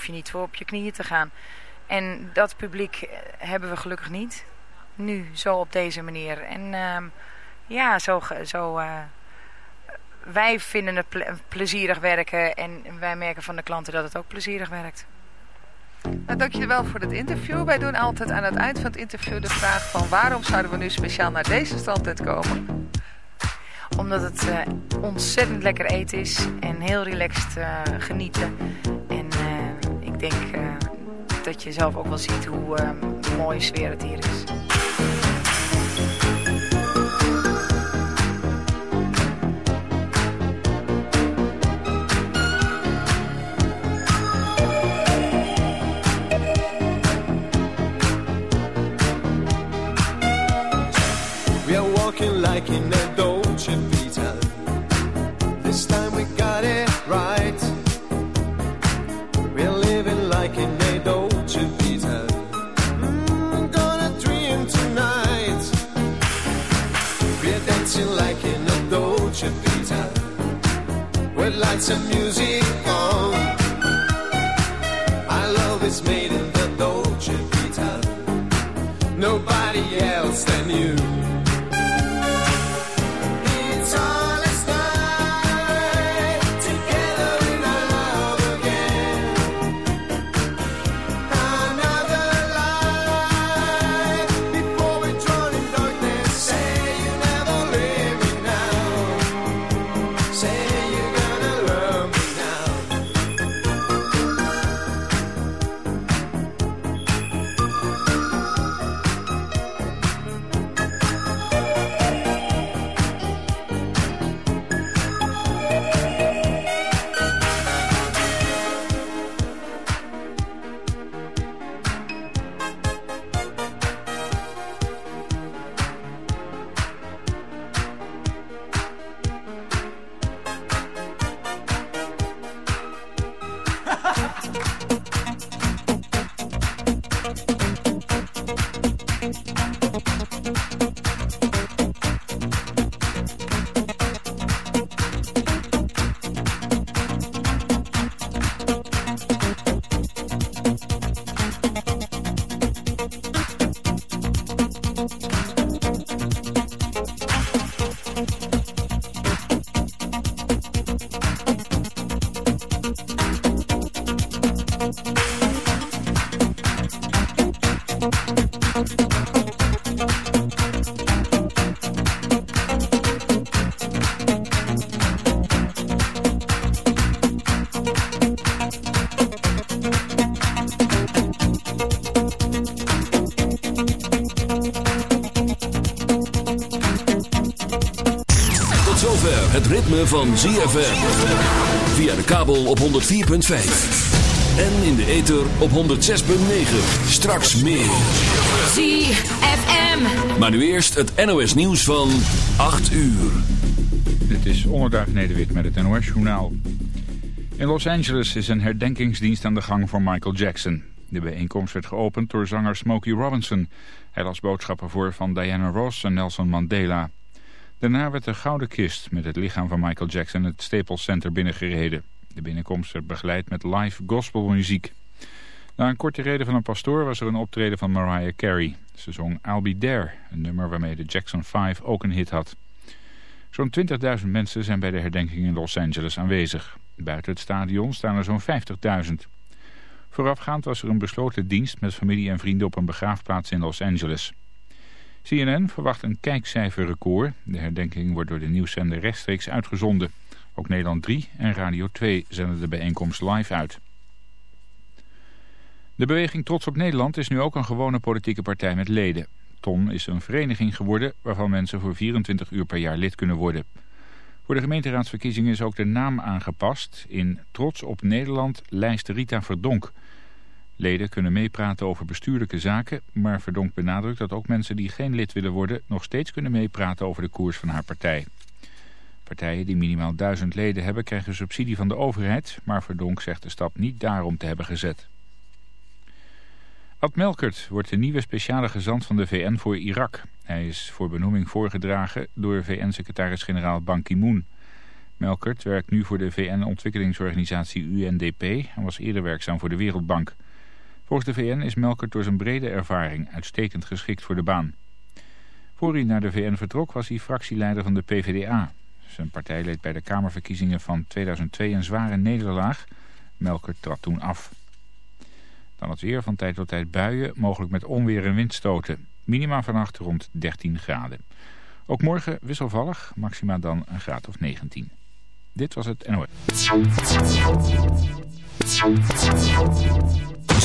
hoef je niet voor op je knieën te gaan. En dat publiek hebben we gelukkig niet. Nu, zo op deze manier. En ehm, ja, zo... zo wij vinden het plezierig werken en wij merken van de klanten dat het ook plezierig werkt. Nou, dank je wel voor het interview. Wij doen altijd aan het eind van het interview de vraag van waarom zouden we nu speciaal naar deze strandtent komen? Omdat het uh, ontzettend lekker eten is en heel relaxed uh, genieten. Ik denk dat je zelf ook wel ziet hoe mooie sfeer het hier is. like a lights and music van ZFM. Via de kabel op 104.5. En in de ether op 106.9. Straks meer. ZFM. Maar nu eerst het NOS nieuws van 8 uur. Dit is Onderduif Nederwit met het NOS journaal. In Los Angeles is een herdenkingsdienst aan de gang voor Michael Jackson. De bijeenkomst werd geopend door zanger Smokey Robinson. Hij las boodschappen voor van Diana Ross en Nelson Mandela. Daarna werd de gouden kist met het lichaam van Michael Jackson het Staples Center binnengereden. De binnenkomst werd begeleid met live gospelmuziek. Na een korte reden van een pastoor was er een optreden van Mariah Carey. Ze zong I'll Be There, een nummer waarmee de Jackson 5 ook een hit had. Zo'n 20.000 mensen zijn bij de herdenking in Los Angeles aanwezig. Buiten het stadion staan er zo'n 50.000. Voorafgaand was er een besloten dienst met familie en vrienden op een begraafplaats in Los Angeles. CNN verwacht een kijkcijferrecord. De herdenking wordt door de nieuwszender rechtstreeks uitgezonden. Ook Nederland 3 en Radio 2 zenden de bijeenkomst live uit. De beweging Trots op Nederland is nu ook een gewone politieke partij met leden. TON is een vereniging geworden waarvan mensen voor 24 uur per jaar lid kunnen worden. Voor de gemeenteraadsverkiezingen is ook de naam aangepast. In Trots op Nederland lijst Rita Verdonk... Leden kunnen meepraten over bestuurlijke zaken, maar Verdonk benadrukt dat ook mensen die geen lid willen worden nog steeds kunnen meepraten over de koers van haar partij. Partijen die minimaal duizend leden hebben krijgen subsidie van de overheid, maar Verdonk zegt de stap niet daarom te hebben gezet. Ad Melkert wordt de nieuwe speciale gezant van de VN voor Irak. Hij is voor benoeming voorgedragen door VN-secretaris-generaal Ban Ki-moon. Melkert werkt nu voor de VN-ontwikkelingsorganisatie UNDP en was eerder werkzaam voor de Wereldbank. Volgens de VN is Melkert door zijn brede ervaring uitstekend geschikt voor de baan. Voor hij naar de VN vertrok was hij fractieleider van de PvdA. Zijn partij leed bij de Kamerverkiezingen van 2002 een zware nederlaag. Melkert trad toen af. Dan het weer van tijd tot tijd buien, mogelijk met onweer en windstoten. Minima vannacht rond 13 graden. Ook morgen wisselvallig, maxima dan een graad of 19. Dit was het NOS.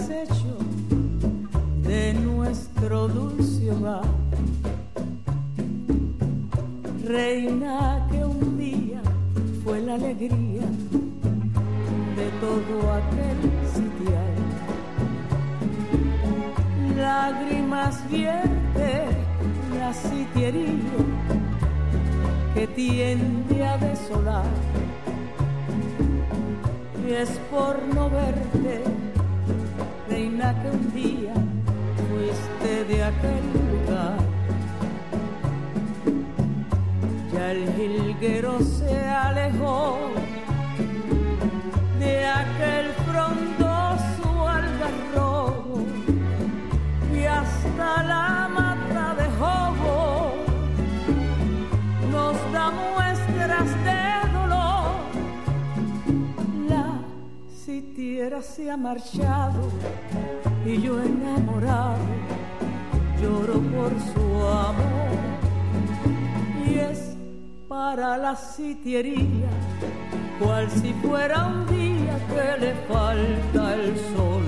Hecho de nuestro dulce hogar. Reina que un día fue la alegría de todo aquel sitial. Lágrimas vierte la sitiería que tiende a desolar. Y es por no verte reina que un día fuiste de aquel lugar. Ya el jilguero se alejó de aquel frondoso algarrobo y hasta la mata de jobo nos da muestras de se ha marchado y yo enamorado lloro por su amor. Y es para la sitiería cual si fuera un día que le falta el sol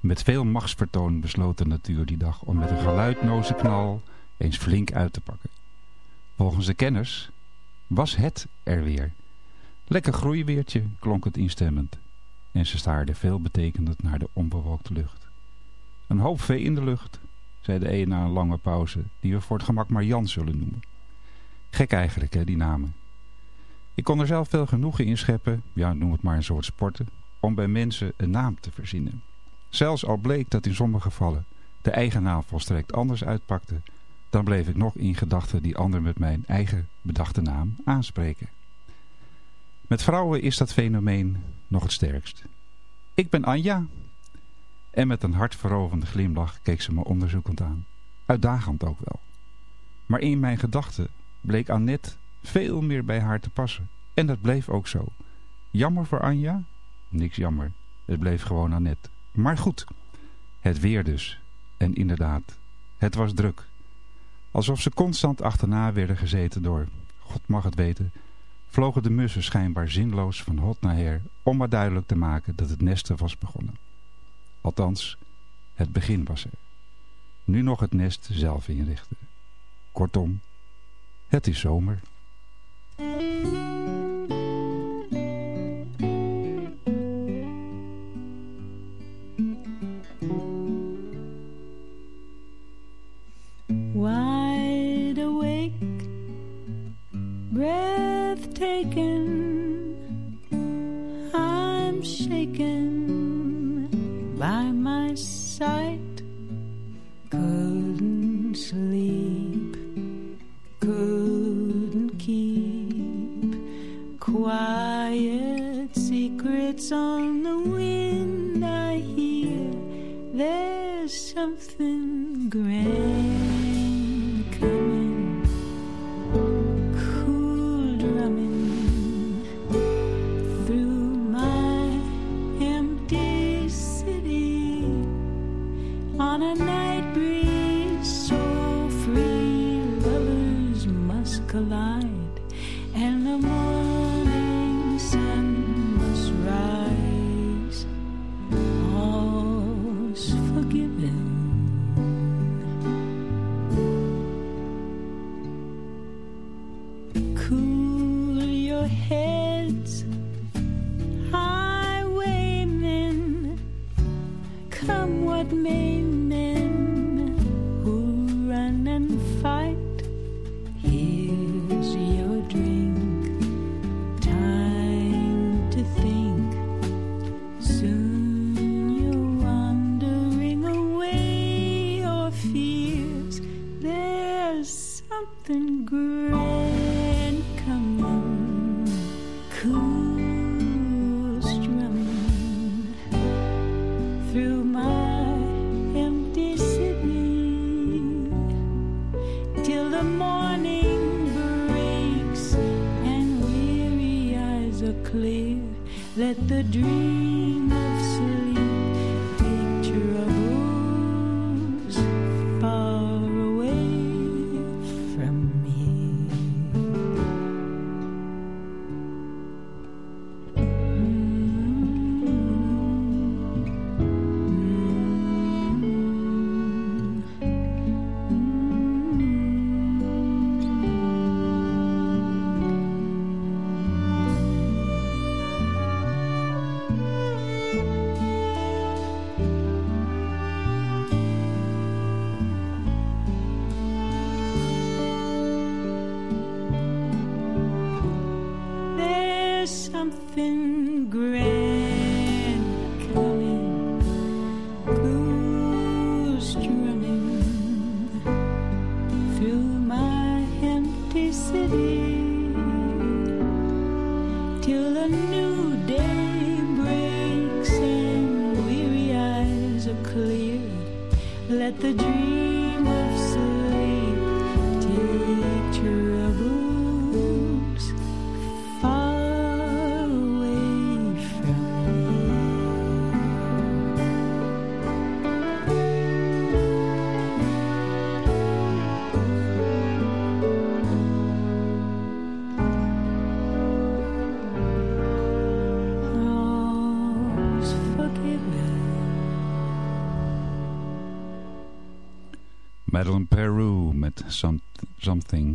Met veel machtsvertoon besloot de natuur die dag om met een geluidloze knal eens flink uit te pakken. Volgens de kenners was het er weer. Lekker groeiweertje, klonk het instemmend. En ze staarden veelbetekenend naar de onbewolkte lucht. Een hoop vee in de lucht, zei de een na een lange pauze, die we voor het gemak maar Jan zullen noemen. Gek eigenlijk, hè, die namen. Ik kon er zelf veel genoegen in scheppen, ja, noem het maar een soort sporten, om bij mensen een naam te verzinnen. Zelfs al bleek dat in sommige gevallen de eigen naam volstrekt anders uitpakte, dan bleef ik nog in gedachten die ander met mijn eigen bedachte naam aanspreken. Met vrouwen is dat fenomeen nog het sterkst. Ik ben Anja. En met een hartverovende glimlach keek ze me onderzoekend aan. Uitdagend ook wel. Maar in mijn gedachten bleek Annette veel meer bij haar te passen. En dat bleef ook zo. Jammer voor Anja? Niks jammer. Het bleef gewoon Annette. Maar goed, het weer dus. En inderdaad, het was druk. Alsof ze constant achterna werden gezeten door, God mag het weten, vlogen de mussen schijnbaar zinloos van hot naar her om maar duidelijk te maken dat het nesten was begonnen. Althans, het begin was er. Nu nog het nest zelf inrichten. Kortom, het is zomer. taken. I'm shaken by my sight. Couldn't sleep.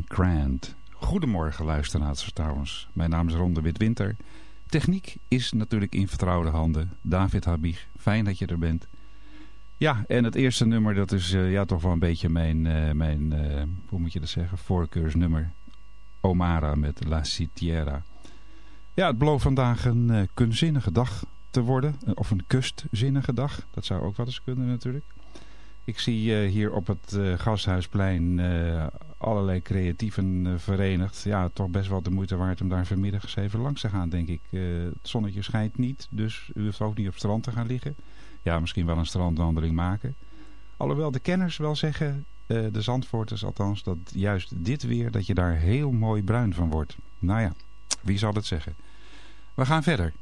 Grand. Goedemorgen luisteraars trouwens. Mijn naam is Ronde Witwinter. Techniek is natuurlijk in vertrouwde handen. David Habig, fijn dat je er bent. Ja, en het eerste nummer, dat is uh, ja, toch wel een beetje mijn, uh, mijn uh, hoe moet je dat zeggen, voorkeursnummer. Omara met La Citiera. Ja, het belooft vandaag een kunstzinnige dag te worden. Of een kustzinnige dag. Dat zou ook wel eens kunnen natuurlijk. Ik zie hier op het Gasthuisplein allerlei creatieven verenigd. Ja, toch best wel de moeite waard om daar vanmiddag eens even langs te gaan, denk ik. het zonnetje schijnt niet, dus u hoeft ook niet op strand te gaan liggen ja, misschien wel een strandwandeling maken. Alhoewel de kenners wel zeggen, uh, de Zandvoorters althans, dat juist dit weer, dat je daar heel mooi bruin van wordt. Nou ja, wie zal het zeggen? We gaan verder.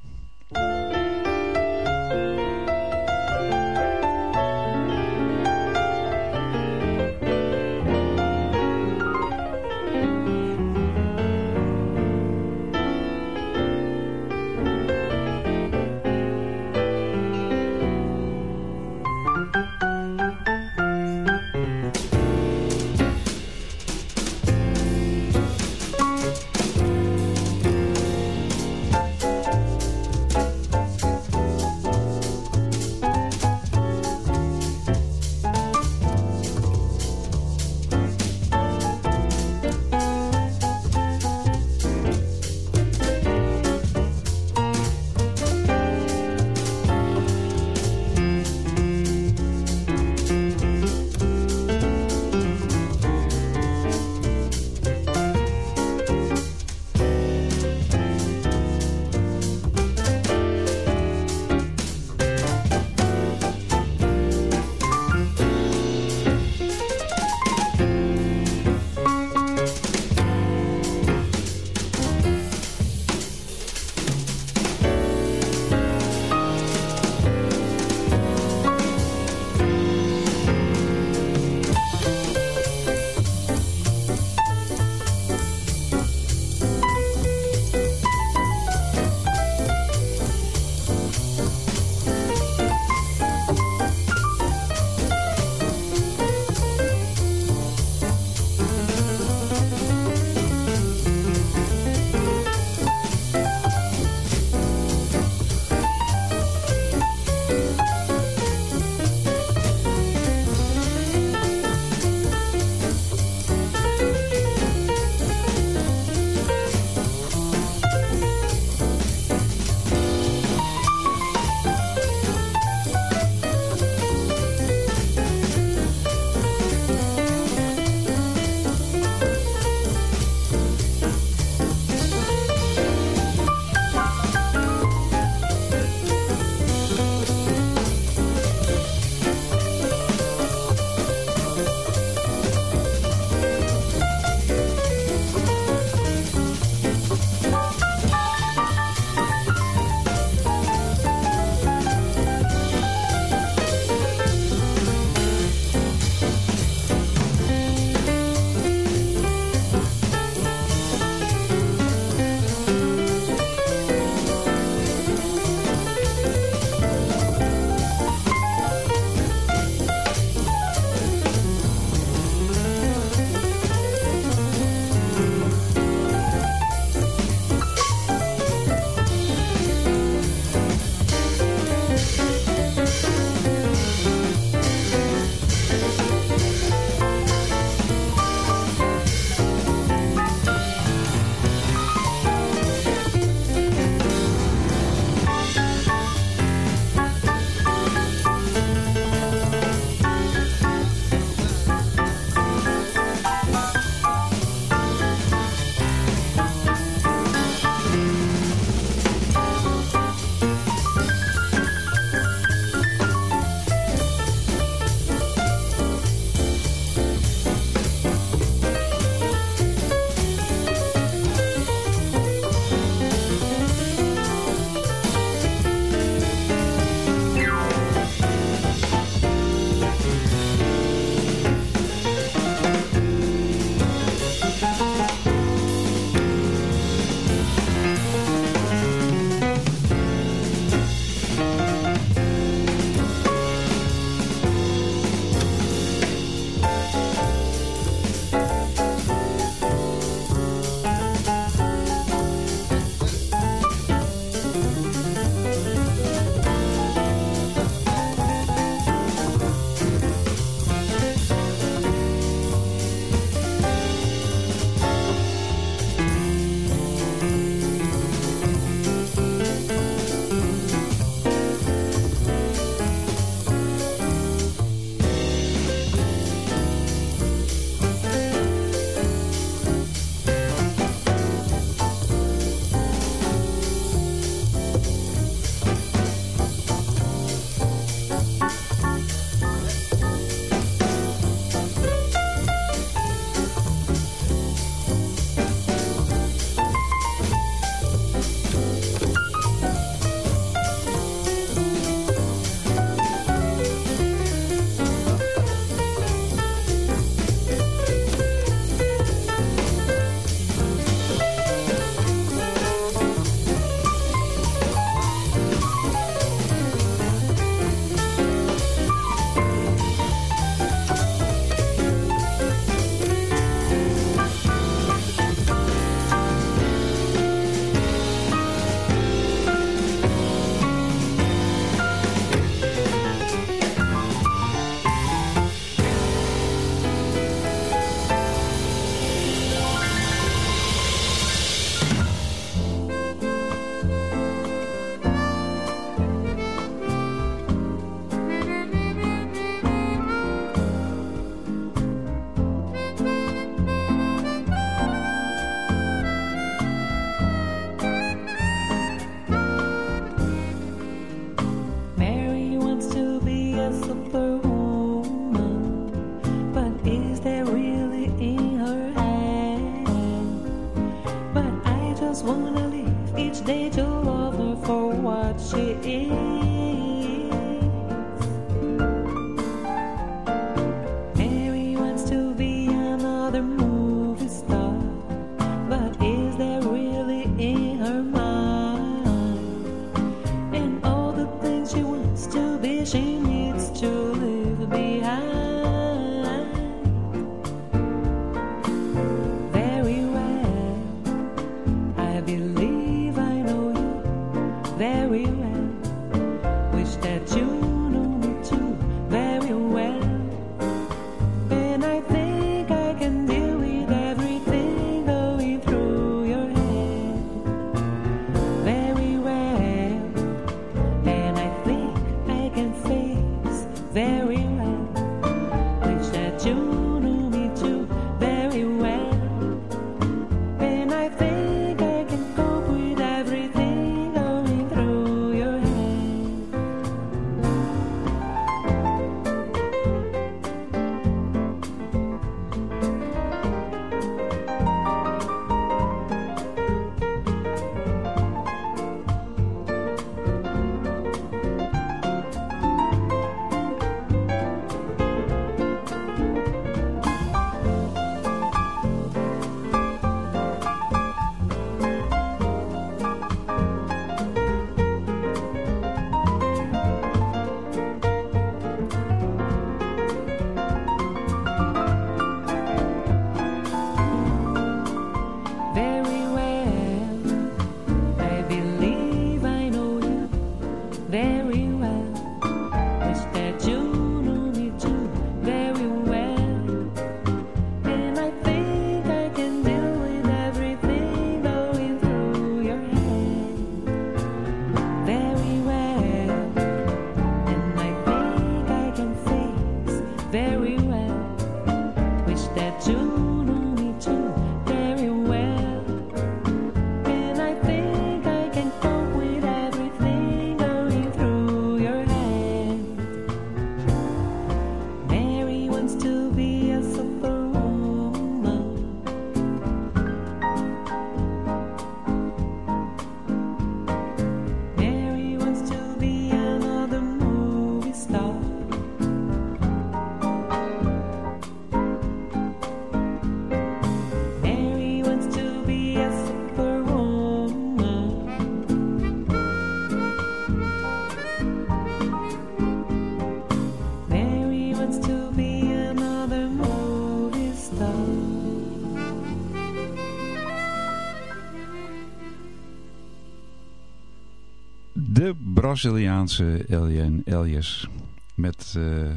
Braziliaanse Elian Elias. Met uh,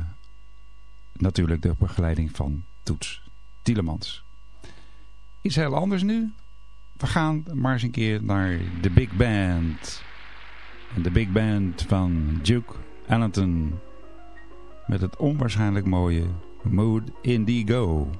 natuurlijk de begeleiding van Toets Tielemans. Iets heel anders nu. We gaan maar eens een keer naar de Big Band. De Big Band van Duke Ellington. Met het onwaarschijnlijk mooie Mood Indigo.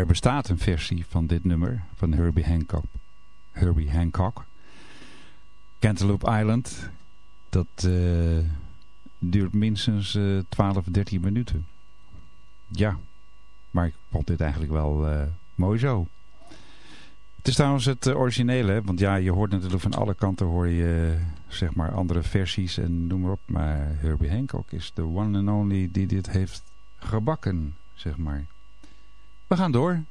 Er bestaat een versie van dit nummer van Herbie Hancock. Herbie Hancock. Cantaloupe Island. Dat uh, duurt minstens uh, 12, 13 minuten. Ja, maar ik vond dit eigenlijk wel uh, mooi zo. Het is trouwens het originele, want ja, je hoort natuurlijk van alle kanten hoor je zeg maar andere versies en noem maar op. Maar Herbie Hancock is de one and only die dit heeft gebakken, zeg maar. We gaan door.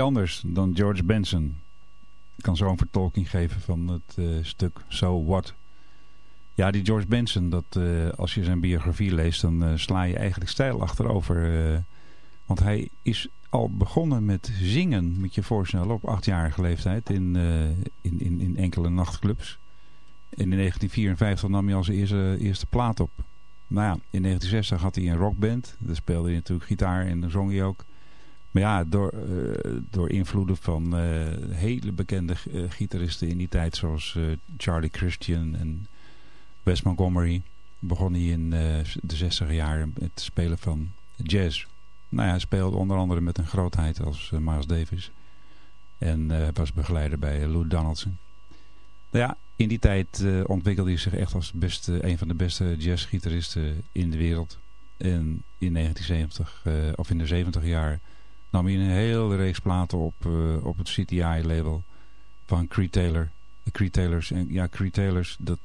Anders dan George Benson kan zo'n vertolking geven van het uh, stuk So What. Ja, die George Benson, dat, uh, als je zijn biografie leest, dan uh, sla je eigenlijk stijl achterover. want hij is al begonnen met zingen, moet je je voorstellen, op achtjarige leeftijd in, in, in, in enkele nachtclubs. En in 1954 nam hij al zijn eerste, eerste plaat op. Nou ja, in 1960 had hij een rockband. Daar speelde hij natuurlijk gitaar en dan zong hij ook. Maar ja, door, uh, door invloeden van uh, hele bekende uh, gitaristen in die tijd... zoals Charlie Christian en Wes Montgomery... begon hij in de 60 jaren het spelen van jazz. Nou ja, hij speelde onder andere met een grootheid als Miles Davis. En was begeleider bij Lou Donaldson. Nou ja, in die tijd ontwikkelde hij zich echt als beste, een van de beste jazzgitaristen in de wereld. En in 1970, uh, eh, of in de 70 jaar, nam hij een hele reeks platen op, uh, op het CTI-label van Creed Taylor. Creed Taylors, en ja, Creed Taylors, dat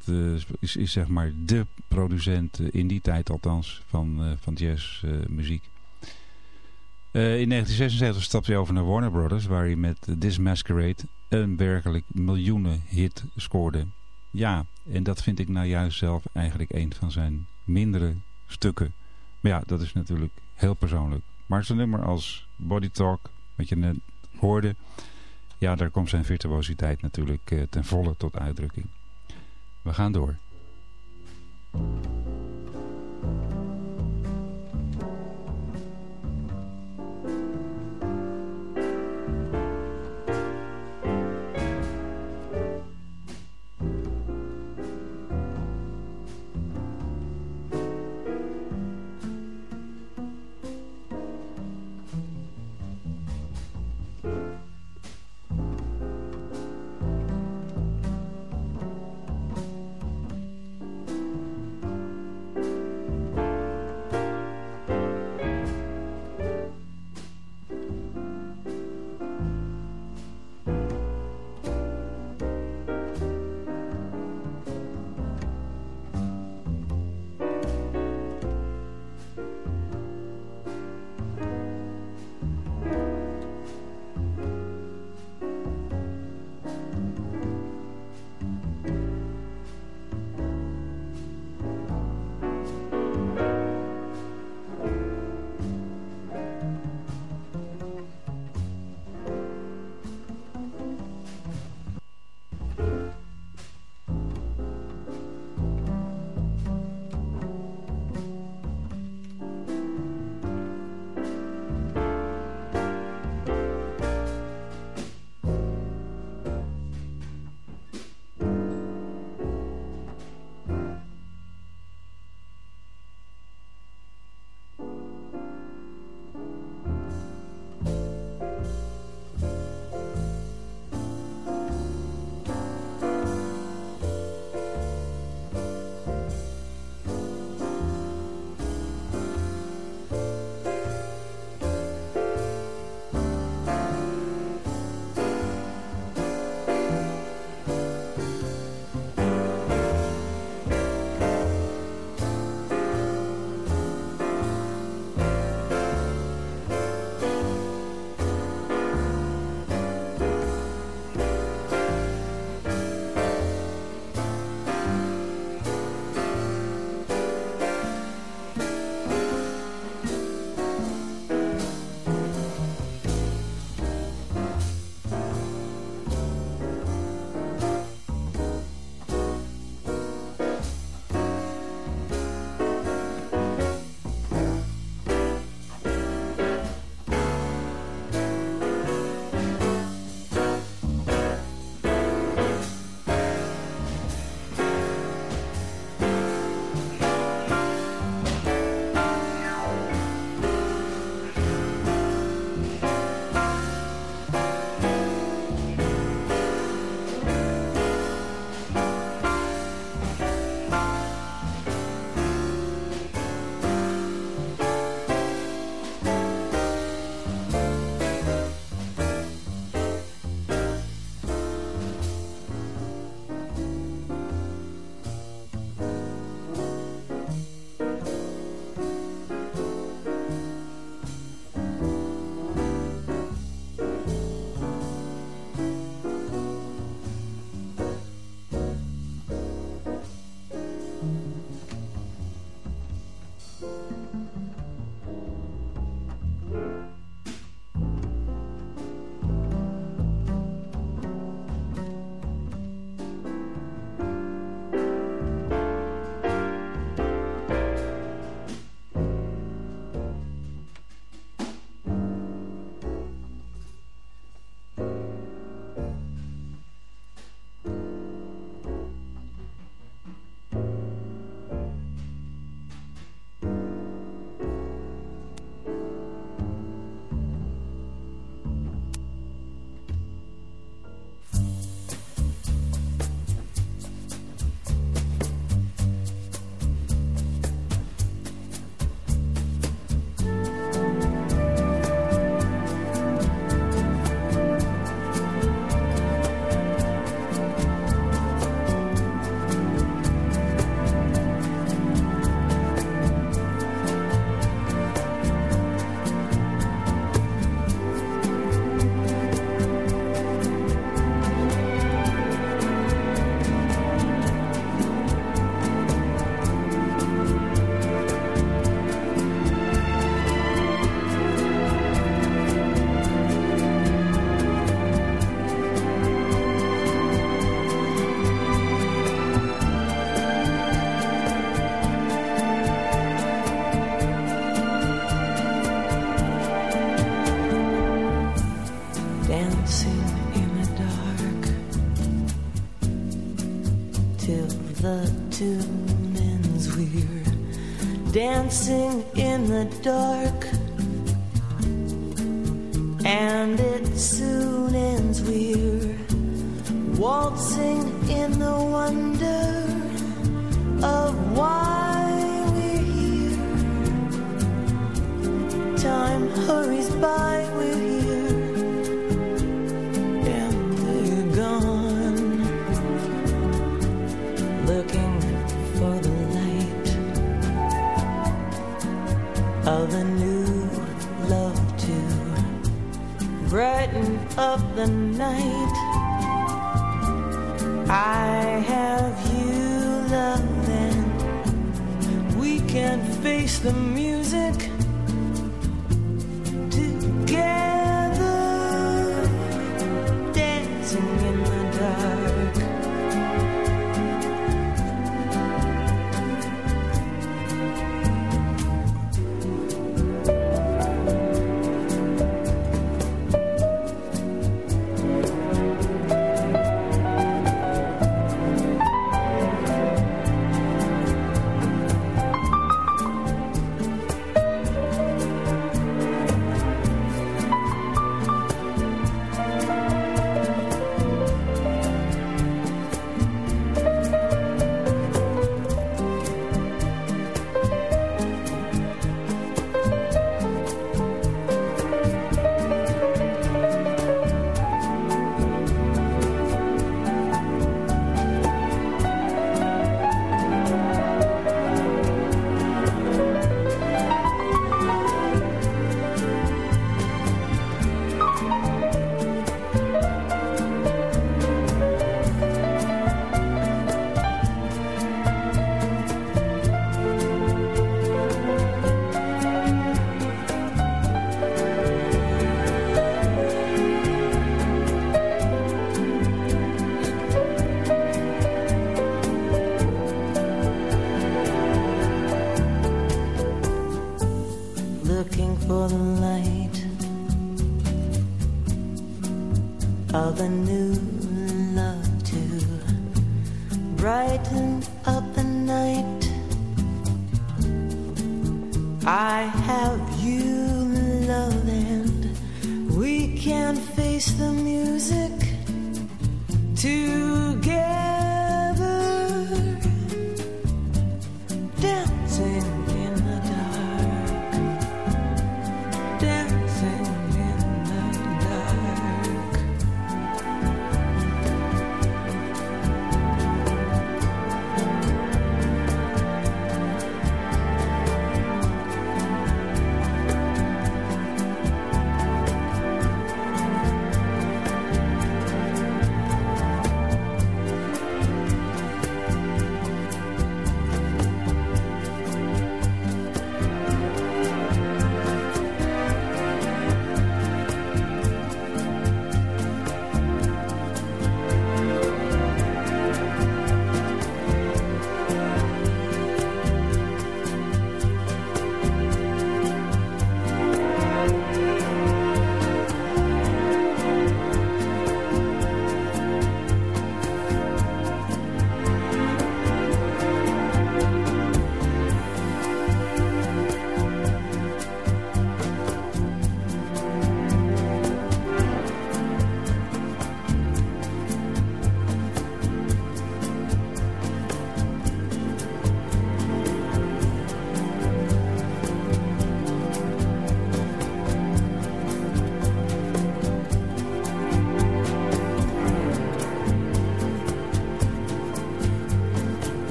is, is zeg maar de producent, in die tijd althans, van, van jazzmuziek. in 1976 stapte hij over naar Warner Brothers, waar hij met This Masquerade een werkelijk miljoenen hit scoorde. Ja, en dat vind ik nou juist zelf eigenlijk een van zijn mindere stukken. Maar ja, dat is natuurlijk heel persoonlijk. Maar zo'n nummer als Body Talk, wat je net hoorde... ja, daar komt zijn virtuositeit natuurlijk eh, ten volle tot uitdrukking. We gaan door.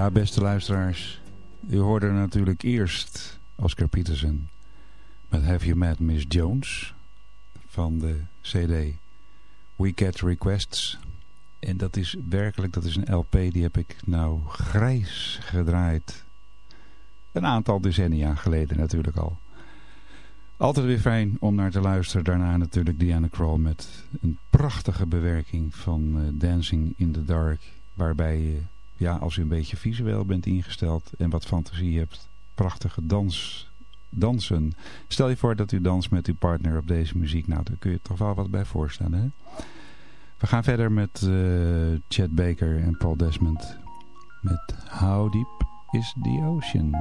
Ja, beste luisteraars. U hoorde natuurlijk eerst Oscar Peterson met Have You Met Miss Jones van de CD We Get Requests. En dat is werkelijk, dat is een LP, die heb ik nou grijs gedraaid. Een aantal decennia geleden natuurlijk al. Altijd weer fijn om naar te luisteren. Daarna natuurlijk Diana Krall met een prachtige bewerking van uh, Dancing in the Dark. Waarbij je, ja, als u een beetje visueel bent ingesteld en wat fantasie hebt, prachtige dans, dansen. Stel je voor dat u danst met uw partner op deze muziek. Nou, daar kun je toch wel wat bij voorstellen. Hè? We gaan verder met uh, Chad Baker en Paul Desmond. Met How Deep is the Ocean.